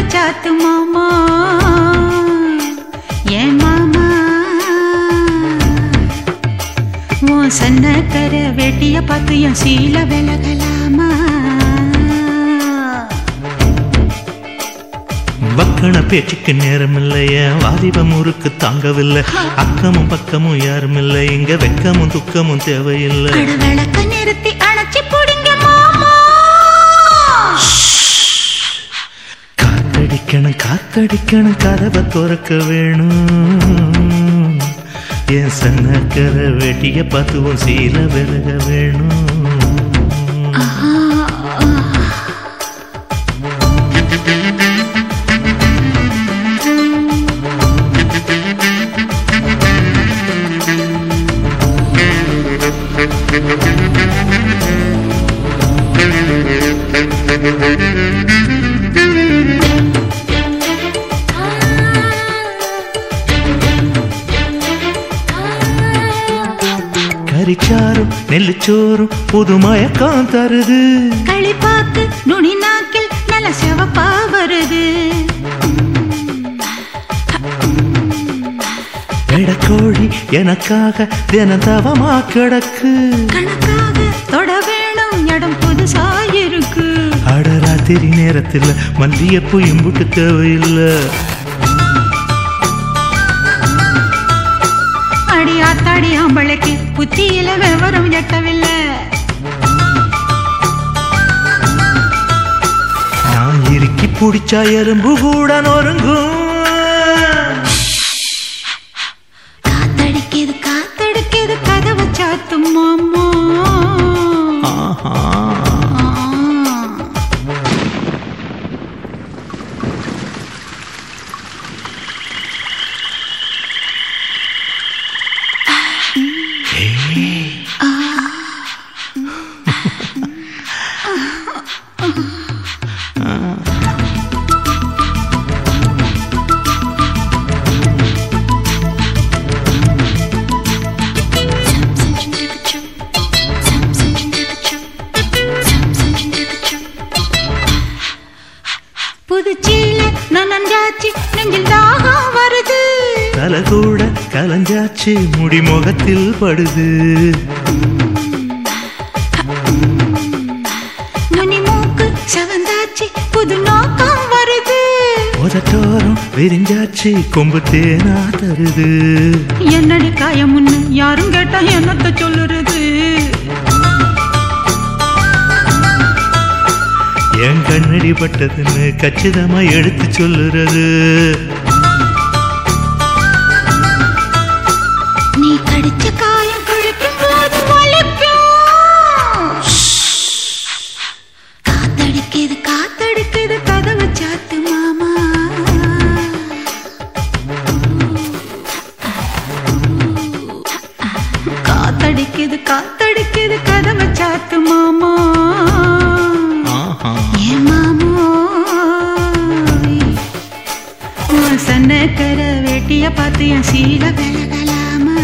சாத்து மாமா. ஏன் மாமா? உன் சன்னக்கர வெட்டிய பார்த்து என் சீல விலகலாமா? வக்கண பேச்சுக்கு நேரம் இல்லையா வாலிபம் ஊருக்கு தாங்கவில்லை. அக்கமும் பக்கமும் யாரும் இல்லை இங்க வெக்கமும் துக்கமும் தேவையில்லை. நிறுத்தி காத்தடிக்கணும் காத்தடிக்கணும் கதவை துறக்க வேணும் என் சன்னக்கர வெட்டிய பார்த்துவும் சீல விலக வேணும் Thank you. கரிச்சாரும் நெல்லுச்சோறும் புது மயக்கம் தருது. களிப்பாக்கு நுனி நாக்கில் நல்ல சிவப்பா வருது. எடக்கோழி எனக்காக தினம் தவமா கிடக்கு. கணக்காக தொட வேணும் இடம் புதுசா இருக்கு. அட ராத்திரி நேரத்தில் மல்லியப்பூ இம்புட்டு தேவையில்லை. அடி ஆத்தாடி ஆம்பளைக்கு இறுக்கி பிடிச்சா எறும்பு கூட நொறுங்கும். காத்தடிக்குது காத்தடிக்குது கதவை சாத்தும் மாமா. ஆஹா. தலை கூட கலஞ்சாச்சு முடி முகத்தில் படுது. நுனி மூக்கு செவந்தாச்சு புது நோக்கம் வருது. உதட்டோரம் விரிஞ்சாச்சு கொம்பு தேனா தருது. என்னடி காயம் முன்னு? யாரும் கேட்டா என்னத்த சொல்லுறது? என் கண்ணடி பட்டதுன்னு கச்சிதமா எடுத்து சொல்லுறது. கதவை சாத்து மாமா. சன்னக்கர வேட்டிய பார்த்து என் சீல விலகலாமா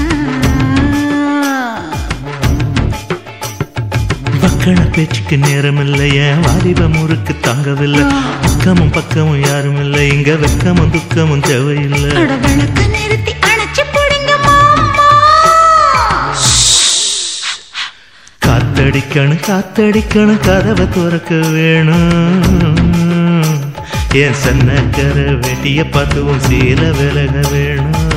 மக்கள பேச்சுக்கு நேரம் இல்லையே வாலிப முறுக்கு தாங்கவில்லை. அக்கமும் பக்கமும் யாரும் இல்லை இங்க வெக்கமும் துக்கமும் தேவையில்லை. காத்தடிக்கணும் காத்தடிக்கணும் கதவை துறக்க வேணும். என் சன்ன கரை வெட்டிய பார்த்துவும் சீர விலக வேணும்.